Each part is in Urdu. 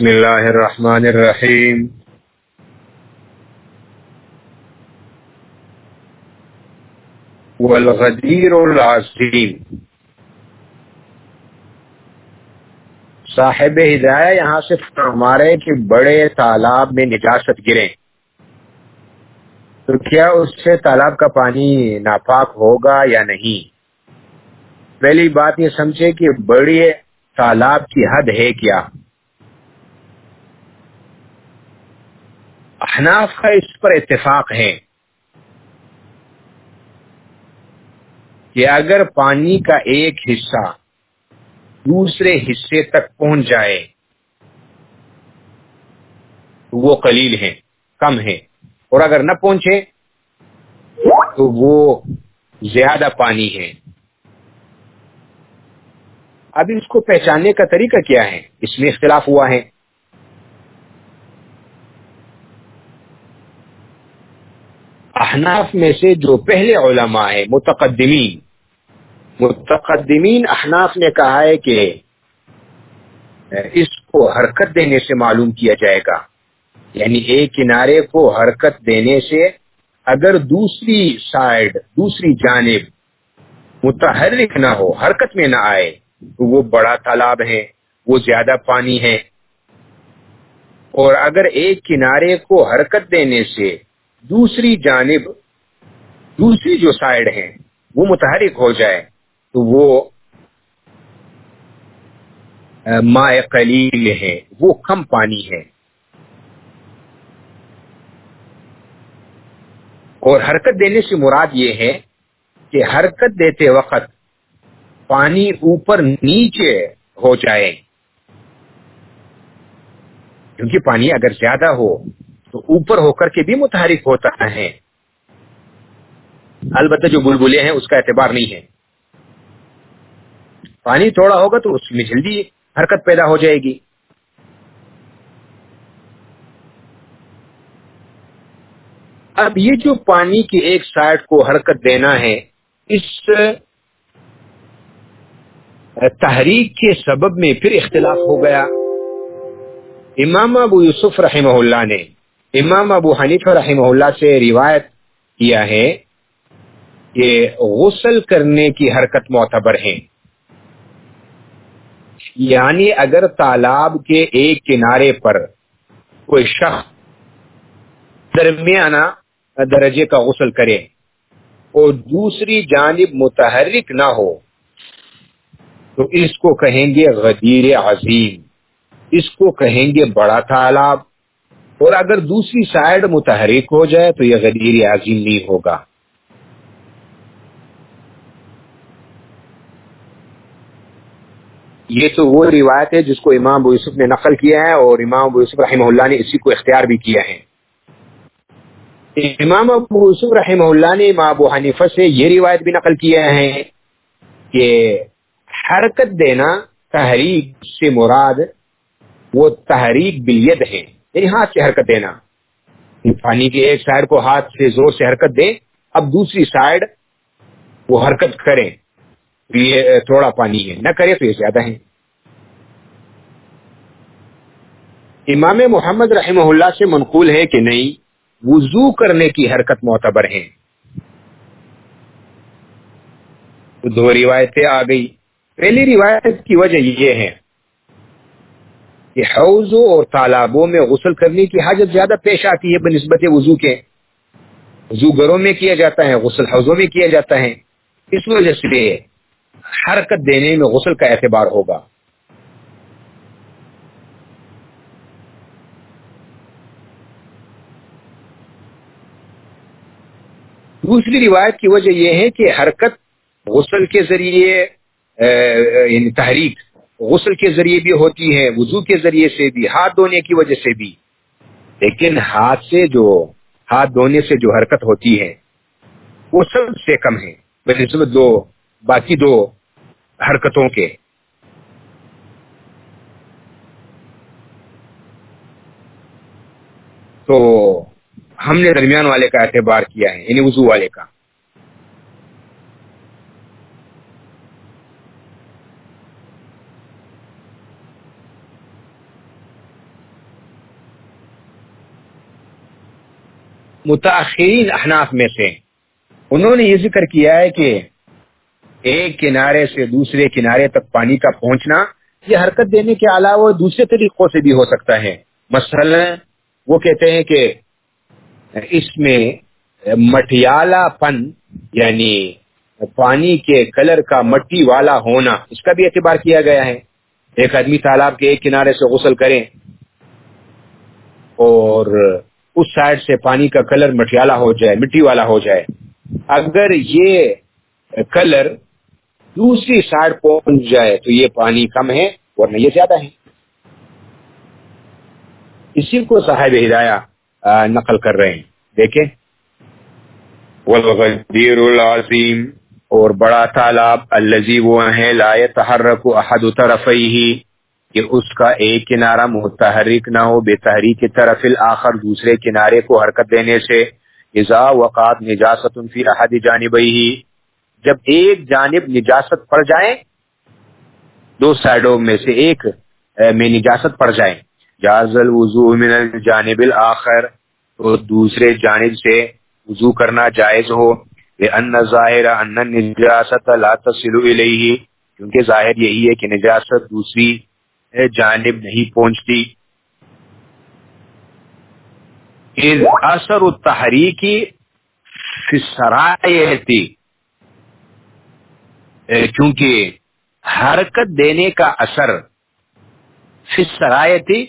بسم اللہ الرحمن الرحیم۔ والغدیر العظیم۔ صاحب ہدایہ یہاں سے فرما رہے کہ بڑے تالاب میں نجاست گرے تو کیا اس سے تالاب کا پانی ناپاک ہوگا یا نہیں؟ پہلی بات یہ سمجھے کہ بڑے تالاب کی حد ہے کیا؟ احناف کا اس پر اتفاق ہے کہ اگر پانی کا ایک حصہ دوسرے حصے تک پہنچ جائے تو وہ قلیل ہے کم ہے اور اگر نہ پہنچے تو وہ زیادہ پانی ہے اب اس کو پہچاننے کا طریقہ کیا ہے؟ اس میں اختلاف ہوا ہے۔ احناف میں سے جو پہلے علماء ہیں، متقدمین۔ متقدمین احناف نے کہا ہے کہ اس کو حرکت دینے سے معلوم کیا جائے گا۔ یعنی ایک کنارے کو حرکت دینے سے اگر دوسری سائڈ دوسری جانب متحرک نہ ہو، حرکت میں نہ آئے، تو وہ بڑا تالاب ہے، وہ زیادہ پانی ہے۔ اور اگر ایک کنارے کو حرکت دینے سے دوسری جانب، دوسری جو سائڈ ہے وہ متحرک ہو جائے، تو وہ ماء قلیل ہے، وہ کم پانی ہے۔ اور حرکت دینے سے مراد یہ ہے کہ حرکت دیتے وقت پانی اوپر نیچے ہو جائے۔ کیونکہ پانی اگر زیادہ ہو تو اوپر ہو کر کے بھی متحرک ہوتا ہے۔ البتہ جو بلبلے ہیں، اس کا اعتبار نہیں ہے۔ پانی تھوڑا ہوگا تو اس میں جلدی حرکت پیدا ہو جائے گی۔ اب یہ جو پانی کی ایک سائڈ کو حرکت دینا ہے، اس تحریک کے سبب میں پھر اختلاف ہو گیا۔ امام ابو یوسف رحمہ اللہ نے امام ابو حنیف رحمہ اللہ سے روایت کیا ہے کہ غسل کرنے کی حرکت معتبر ہے۔ یعنی اگر تالاب کے ایک کنارے پر کوئی شخص درمیانہ درجے کا غسل کرے اور دوسری جانب متحرک نہ ہو، تو اس کو کہیں گے غدیر عظیم، اس کو کہیں گے بڑا تالاب۔ اور اگر دوسری سائڈ متحرک ہو جائے تو یہ غدیر عظیم نہیں ہوگا۔ یہ تو وہ روایت ہے جس کو امام ابو یوسف نے نقل کیا ہے اور امام ابو یوسف رحمہ اللہ نے اسی کو اختیار بھی کیا ہے۔ امام ابو یوسف رحمہ اللہ نے امام ابو حنیفہ سے یہ روایت بھی نقل کیا ہے کہ حرکت دینا تحریک سے مراد وہ تحریک بلید ہے۔ یعنی ہاتھ سے حرکت دینا۔ پانی کی ایک سائڈ کو ہاتھ سے زور سے حرکت دے اب دوسری سائڈ وہ حرکت کرے یہ تھوڑا پانی ہے۔ نہ کرے تو یہ زیادہ ہے امام محمد رحمہ اللہ سے منقول ہے کہ نہیں، وضو کرنے کی حرکت معتبر ہے دو روایتیں آ گئی پہلی روایت کی وجہ یہ ہے کہ حوضوں اور تالابوں میں غسل کرنے کی حاجت زیادہ پیش آتی ہے بنسبت وضو کے۔ وضو گھروں میں کیا جاتا ہے، غسل حوضوں میں کیا جاتا ہے۔ اس وجہ سے حرکت دینے میں غسل کا اعتبار ہوگا۔ دوسری روایت کی وجہ یہ ہے کہ حرکت غسل کے ذریعے یعنی تحریک غسل کے ذریعے بھی ہوتی ہے، وضو کے ذریعے سے بھی، ہاتھ دھونے کی وجہ سے بھی۔ لیکن ہاتھ سے جو، ہاتھ دھونے سے جو حرکت ہوتی ہے، وہ سب سے کم ہے۔ بنسبت دو، باقی دو حرکتوں کے۔ تو ہم نے درمیان والے کا اعتبار کیا ہے یعنی وضو والے کا۔ متاخرین احناف میں سے۔ انہوں نے یہ ذکر کیا ہے کہ ایک کنارے سے دوسرے کنارے تک پانی کا پہنچنا، یہ حرکت دینے کے علاوہ دوسرے طریقوں سے بھی ہو سکتا ہے۔ مثلا وہ کہتے ہیں کہ اس میں مٹیالہ پن یعنی پانی کے کلر کا مٹی والا ہونا، اس کا بھی اعتبار کیا گیا ہے۔ ایک آدمی تالاب کے ایک کنارے سے غسل کریں اور اس سائڈ سے پانی کا کلر مٹیالہ ہو جائے، مٹی والا ہو جائے۔ اگر یہ کلر دوسری سائڈ پہنچ جائے تو یہ پانی کم ہے ورنہ یہ زیادہ ہے۔ اسی کو صاحب ہدایہ نقل کر رہے ہیں۔ دیکھیں۔ والغدیر العظیم اور بڑا تالاب الزی وہ ہیں لا تحرک احد طرفی کہ اس کا ایک کنارہ متحرک نہ ہو، بے تحریک طرف الاخر دوسرے کنارے کو حرکت دینے سے، اذا وقات نجاست فی احد جانبی جب ایک جانب نجاست پڑ جائے، دو سائڈوں میں سے ایک میں نجاست پڑ جائے۔ جاز الوضوء من الجانب الاخر تو دوسرے جانب سے وضو کرنا جائز ہو۔ ان ظاہر ان نجاست لا تصل الیہ کیونکہ ظاہر یہی ہے کہ نجاست دوسری جانب نہیں پہنچتی۔ اثر التحریکی فی کیونکہ حرکت دینے کا اثر فی السرائیتی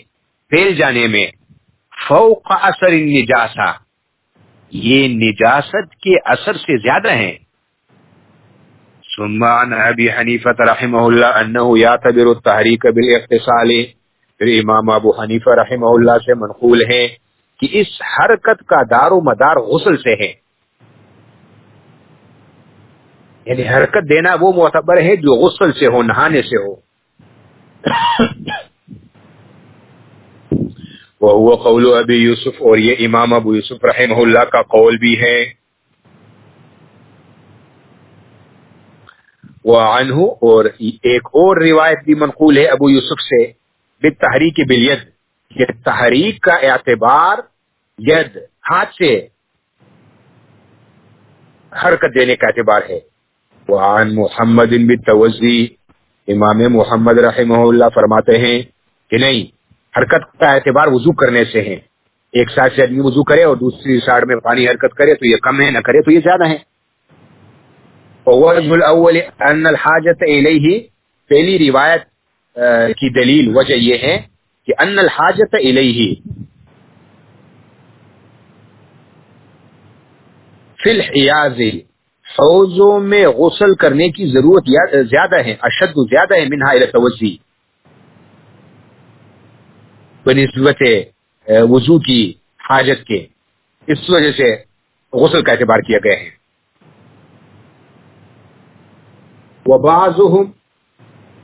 پھیل جانے میں فوق اثر النجاسہ۔ یہ نجاست کے اثر سے زیادہ ہیں۔ سمان ابی حنیفت رحمہ اللہ انہو یاتبر التحریک بالاقتصال. پھر امام ابو حنیفہ رحمہ اللہ سے منقول ہے کہ اس حرکت کا دار و مدار غسل سے ہے. یعنی حرکت دینا وہ معتبر ہے جو غسل سے ہو، نہانے سے ہو. وہ قول ابی یوسف اور یہ امام ابو یوسف رحمہ اللہ کا قول بھی ہے. وہ اور ایک اور روایت بھی منقول ہے ابو یوسف سے تحریک بلید یہ تحریک کا اعتبار ید، ہاتھ سے حرکت دینے کا اعتبار ہے۔ وہ محمد بالتوزی، امام محمد رحمہ اللہ فرماتے ہیں کہ نہیں، حرکت کا اعتبار وضو کرنے سے ہے۔ ایک سائڈ سے آدمی وضو کرے اور دوسری سائڈ میں پانی حرکت کرے تو یہ کم ہے، نہ کرے تو یہ زیادہ ہے۔ ان الحاجت الیہ پہلی روایت کی دلیل، وجہ یہ ہے کہ ان الحاجت الیہ فی الحیاز حوضوں میں غسل کرنے کی ضرورت زیادہ ہے اشد زیادہ ہے منہا الى بنسبت یعنی وضو کی حاجت کے، اس وجہ سے غسل کا اعتبار کیا گیا ہے۔ وبعضهم،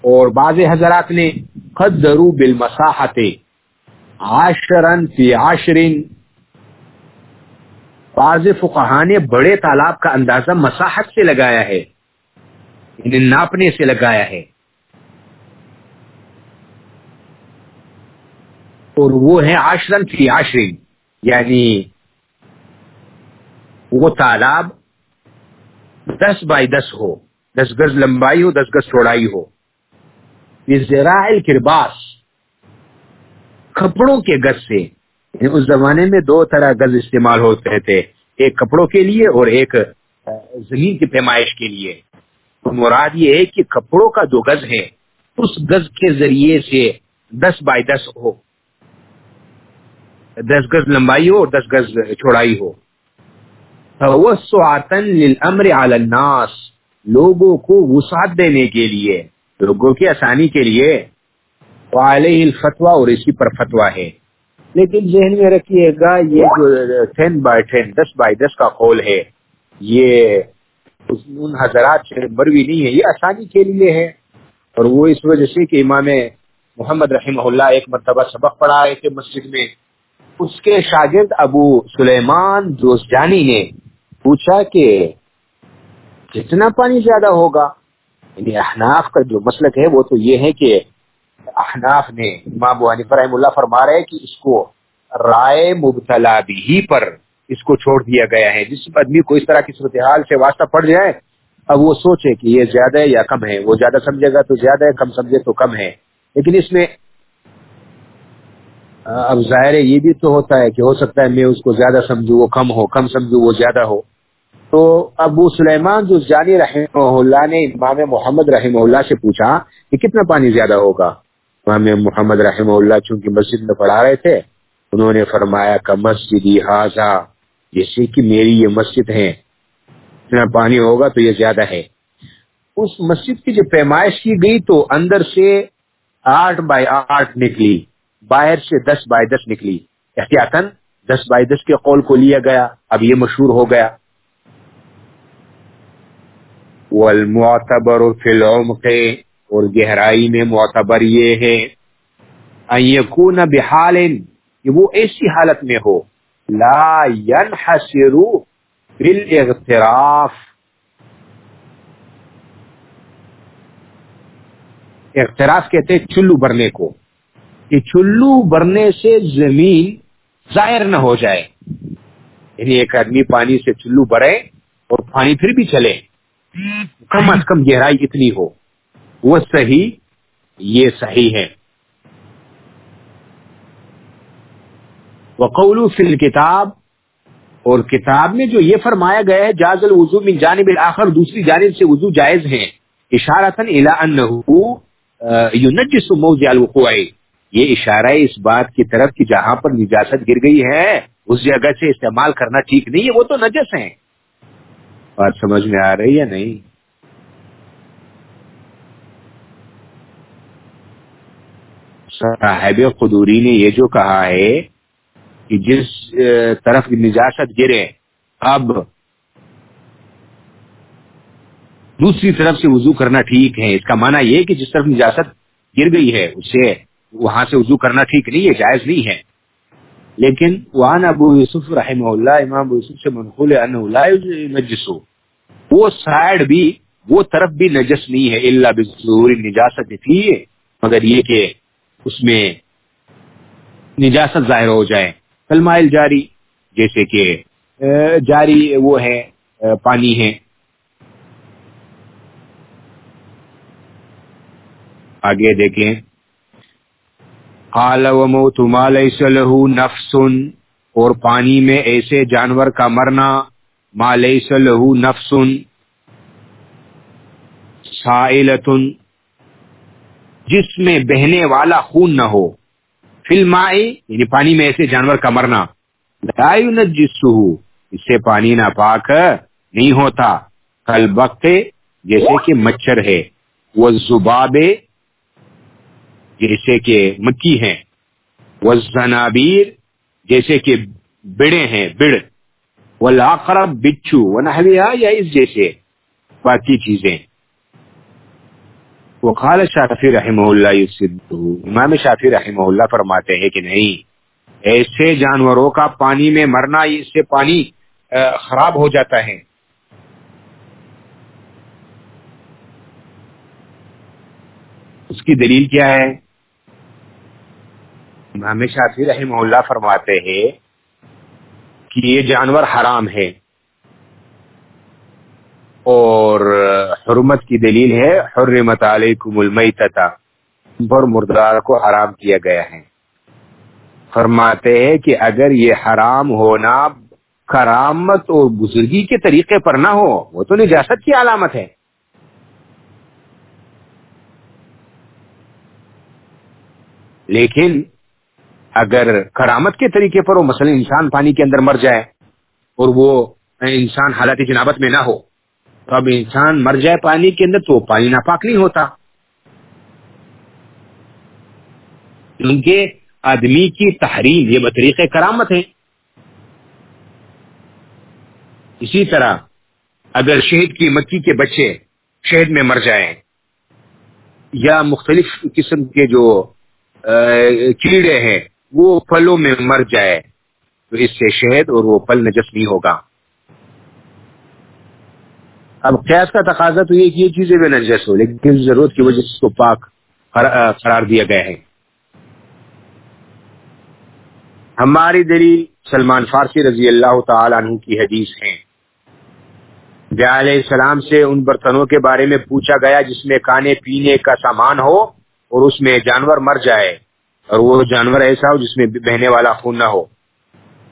اور بعض حضرات نے، قدروا بالمساحت عاشرا فی عاشرین بعض فقہا نے بڑے تالاب کا اندازہ مساحت سے لگایا ہے یعنی ناپنے سے لگایا ہے۔ اور وہ ہے آشرن فی آشرین یعنی وہ تالاب دس بائی دس ہو۔ دس گز لمبائی ہو، دس گز چوڑائی ہو۔ یہ کرباس کپڑوں کے گز سے یعنی اس زمانے میں دو طرح گز استعمال ہوتے تھے، ایک کپڑوں کے لیے اور ایک زمین کی پیمائش کے لیے۔ مراد یہ ہے کہ کپڑوں کا جو گز ہے اس گز کے ذریعے سے دس بائی دس ہو۔ دس گز لمبائی ہو اور دس گز چوڑائی ہو۔ الناس لوگوں کو وسعت دینے کے لیے، لوگوں کی آسانی کے لیے۔ الفتوا اور اسی پر فتوا ہے۔ لیکن ذہن میں رکھیے گا، یہ جو ٹین بائی ٹین دس بائی دس کا قول ہے، یہ ان حضرات سے مروی نہیں ہے، یہ آسانی کے لیے ہے۔ اور وہ اس وجہ سے کہ امام محمد رحمہ اللہ ایک مرتبہ سبق پڑھا رہے تھے مسجد میں۔ اس کے شاگرد ابو سلیمان دوستانی نے پوچھا کہ کتنا پانی زیادہ ہوگا یعنی احناف کا جو مسلک ہے، وہ تو یہ ہے کہ احناف نے امام ابو حنیفہ رحم اللہ فرما رہے کہ اس کو رائے مبتلا بھی پر اس کو چھوڑ دیا گیا ہے۔ جس آدمی کو اس طرح کی صورتحال سے واسطہ پڑ جائے، اب وہ سوچے کہ یہ زیادہ ہے یا کم ہے۔ وہ زیادہ سمجھے گا تو زیادہ ہے، کم سمجھے تو کم ہے۔ لیکن اس میں، اب ظاہر ہے یہ بھی تو ہوتا ہے کہ ہو سکتا ہے میں اس کو زیادہ سمجھوں، وہ کم ہو، کم سمجھوں، وہ زیادہ ہو۔ تو ابو سلیمان جو جانی رحمہ اللہ نے امام محمد رحمہ اللہ سے پوچھا کہ کتنا پانی زیادہ ہوگا؟ امام محمد رحمہ اللہ چونکہ مسجد میں پڑھا رہے تھے، انہوں نے فرمایا کہ مسجد حاضہ، جیسے کہ میری یہ مسجد ہے۔ اتنا پانی ہوگا تو یہ زیادہ ہے۔ اس مسجد کی جو پیمائش کی گئی تو اندر سے آٹھ بائی آٹھ نکلی، باہر سے دس بائی دس نکلی۔ احتیاطن دس بائی دس کے قول کو لیا گیا۔ اب یہ مشہور ہو گیا۔ والمعتبر فی العمق، اور گہرائی میں معتبر یہ ہے۔ ان یکون بحال، کہ وہ ایسی حالت میں ہو۔ لا ينحسر بالاغتراف۔ اغتراف کہتے ہیں چلو برنے کو۔ کہ چلو برنے سے زمین ظاہر نہ ہو جائے۔ یعنی ایک آدمی پانی سے چلو برے اور پانی پھر بھی چلے۔ کم از کم گہرائی اتنی ہو۔ وہ صحیح، یہ صحیح ہے۔ وقول فی الکتاب، اور کتاب میں جو یہ فرمایا گیا ہے، جاز الوضو من جانب الاخر، دوسری جانب سے وضو جائز ہے۔ اشارتا الى ينجس موضع الوقوع۔ یہ اشارہ ہے اس بات کی طرف کہ جہاں پر نجاست گر گئی ہے، اس جگہ سے استعمال کرنا ٹھیک نہیں ہے، وہ تو نجس ہیں۔ بات سمجھ میں آ رہی ہے نہیں؟ صاحب قدوری نے یہ جو کہا ہے کہ جس طرف نجاست گرے، اب دوسری طرف سے وضو کرنا ٹھیک ہے۔ اس کا معنی یہ کہ جس طرف نجاست گر گئی ہے، اسے وہاں سے وضو کرنا ٹھیک نہیں ہے، جائز نہیں ہے۔ لیکن وہاں ابو یوسف رحمہ اللہ، امام ابو یوسف سے منقول نجسو وہ سائڈ بھی، وہ طرف بھی نجس نہیں ہے اللہ بزور نجاست تھی۔ مگر یہ کہ اس میں نجاست ظاہر ہو جائے۔ کلمائل جاری، جیسے کہ جاری وہ ہے پانی ہے۔ آگے دیکھیں۔ قال وموت ما ليس له نفس، اور پانی میں ایسے جانور کا مرنا ما ليس له نفس سائلۃ جس میں بہنے والا خون نہ ہو۔ فلمائے یعنی پانی میں ایسے جانور کا مرنا۔ لا ينجسه اس سے پانی نہ پاک نہیں ہوتا۔ کل وقت جیسے کہ مچھر ہے۔ وہ زبابے جیسے کہ مکی ہیں۔ وہ زنابیر جیسے کہ بڑے ہیں، بڑ۔ وہ لاقرب بچھو یا اس جیسے باقی چیزیں۔ وہ شافی رحمہ اللہ امام شافی رحمہ اللہ فرماتے ہیں کہ نہیں، ایسے جانوروں کا پانی میں مرنا، اس سے پانی خراب ہو جاتا ہے۔ اس کی دلیل کیا ہے؟ امام شافی رحمہ اللہ فرماتے ہیں کہ یہ جانور حرام ہے۔ اور حرمت کی دلیل ہے، حرمت علیکم المیتتا پر مردار کو حرام کیا گیا ہے۔ فرماتے ہیں کہ اگر یہ حرام ہونا کرامت اور بزرگی کے طریقے پر نہ ہو، وہ تو نجاست کی علامت ہے۔ لیکن اگر کرامت کے طریقے پر وہ مثلا انسان پانی کے اندر مر جائے اور وہ انسان حالت جنابت میں نہ ہو، تو اب انسان مر جائے پانی کے اندر تو پانی ناپاک نہیں ہوتا۔ کیونکہ آدمی کی تحریم یہ بطریق کرامت ہے۔ اسی طرح اگر شہد کی مکھی کے بچے شہد میں مر جائیں یا مختلف قسم کے جو کیڑے ہیں وہ پھلوں میں مر جائے تو اس سے شہد اور وہ پھل نجس نہیں ہوگا۔ اب قیاس کا تقاضا تو یہ کہ یہ چیزیں بھی نجس ہو لیکن ضرورت کی وجہ سے اس کو پاک قرار دیا گیا ہے۔ ہماری دلیل سلمان فارسی رضی اللہ تعالی عنہ کی حدیث ہیں۔ علیہ السلام سے ان برتنوں کے بارے میں پوچھا گیا جس میں کھانے پینے کا سامان ہو اور اس میں جانور مر جائے۔ اور وہ جانور ایسا ہو جس میں بہنے والا خون نہ ہو۔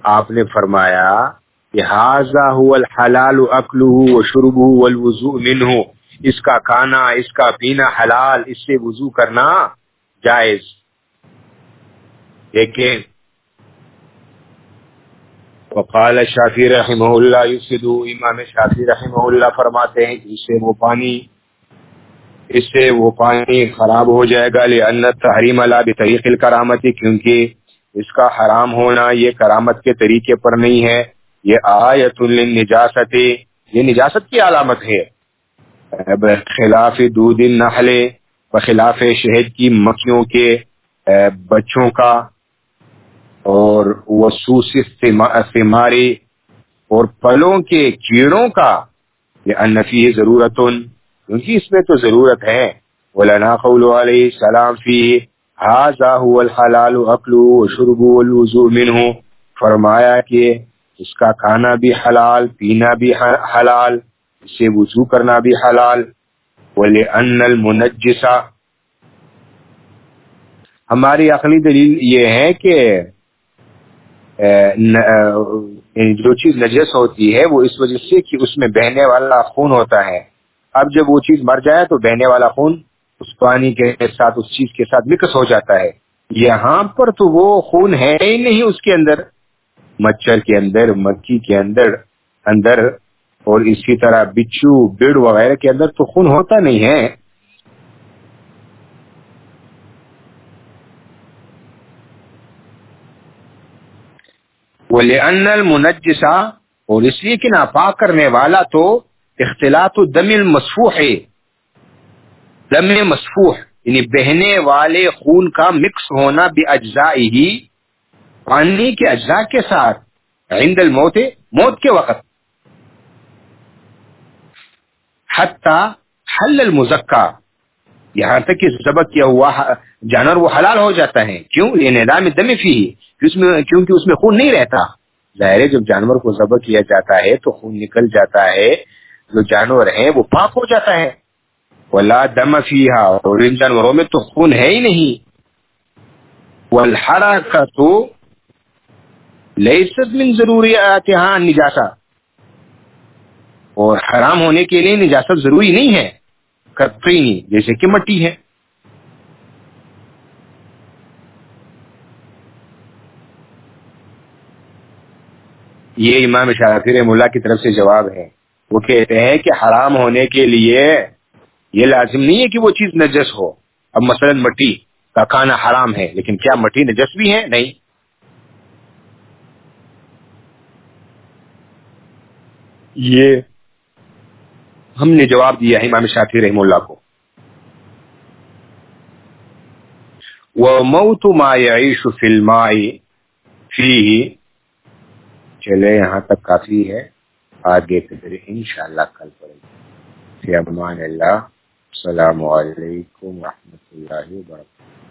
آپ نے فرمایا کہ حاضہ الحلال اکلو و شرب والوضوء منہ اس کا کھانا، اس کا پینا حلال، اس سے وضو کرنا جائز۔ دیکھیں وقال شافی رحمہ اللہ، یفسدو، امام شافی رحمہ اللہ فرماتے ہیں کہ اس سے وہ پانی اس سے وہ پانی خراب ہو جائے گا، لأن تحریم اللہ بطریق الکرامتی کیونکہ اس کا حرام ہونا یہ کرامت کے طریقے پر نہیں ہے، یہ آیت للنجاست، یہ نجاست کی علامت ہے۔ خلاف دودھ النحل، بخلاف شہد کی مکھیوں کے بچوں کا، اور وسوس ثماری اور پلوں کے کیڑوں کا یہ انفی ضرورت۔ کیونکہ اس میں تو ضرورت ہے۔ مولانا قول علیہ السلام فی هذا هو الحلال اکلو شرب والوضوء منه۔ فرمایا کہ اس کا کھانا بھی حلال، پینا بھی حلال اس سے وضو کرنا بھی حلال۔ ولان المنجسا ہماری عقلی دلیل یہ ہے کہ یعنی جو چیز نجس ہوتی ہے، وہ اس وجہ سے کہ اس میں بہنے والا خون ہوتا ہے۔ اب جب وہ چیز مر جائے تو بہنے والا خون اس پانی کے ساتھ، اس چیز کے ساتھ مکس ہو جاتا ہے۔ یہاں پر تو وہ خون ہے ہی نہیں اس کے اندر۔ مچھر کے اندر، مکھی کے اندر اندر، اور اسی طرح بچو بڑ وغیرہ کے اندر تو خون ہوتا نہیں ہے۔ وہ المنجسا اور اس لیے کہ ناپاک کرنے والا تو اختلاط دم المسفوح ہے دم مسفوح یعنی بہنے والے خون کا مکس ہونا بھی اجزاء ہی پانی کے اجزاء کے ساتھ، عند الموت، موت کے وقت. حتی حل المزکا. یہاں تک کہ ذبح کیا ہوا جانور وہ حلال ہو جاتا ہے. کیوں؟ یہ نظام دم فی کیونکہ اس میں خون نہیں رہتا. ظاہر ہے جب جانور کو ذبح کیا جاتا ہے تو خون نکل جاتا ہے جو جانور ہیں وہ پاک ہو جاتا ہے۔ ولا دم فیحا اور ان جانوروں میں تو خون ہے ہی نہیں۔ والحرا کا تو لیست من ضروری آتہاں نجاسا اور حرام ہونے کے لیے نجاست ضروری نہیں ہے۔ کترینی جیسے کہ مٹی ہے۔ یہ امام شافر ملا کی طرف سے جواب ہے۔ وہ کہتے ہیں کہ حرام ہونے کے لیے یہ لازم نہیں ہے کہ وہ چیز نجس ہو۔ اب مثلا مٹی کا کھانا حرام ہے، لیکن کیا مٹی نجس بھی ہے؟ نہیں۔ یہ ہم نے جواب دیا ہے امام شافی رحم اللہ کو۔ وہ موت ما يعيش في چلے یہاں تک کافی ہے۔ آگے پھر انشاءاللہ کل پڑے گی امان اللہ السلام علیکم ورحمۃ اللہ وبرکاتہ۔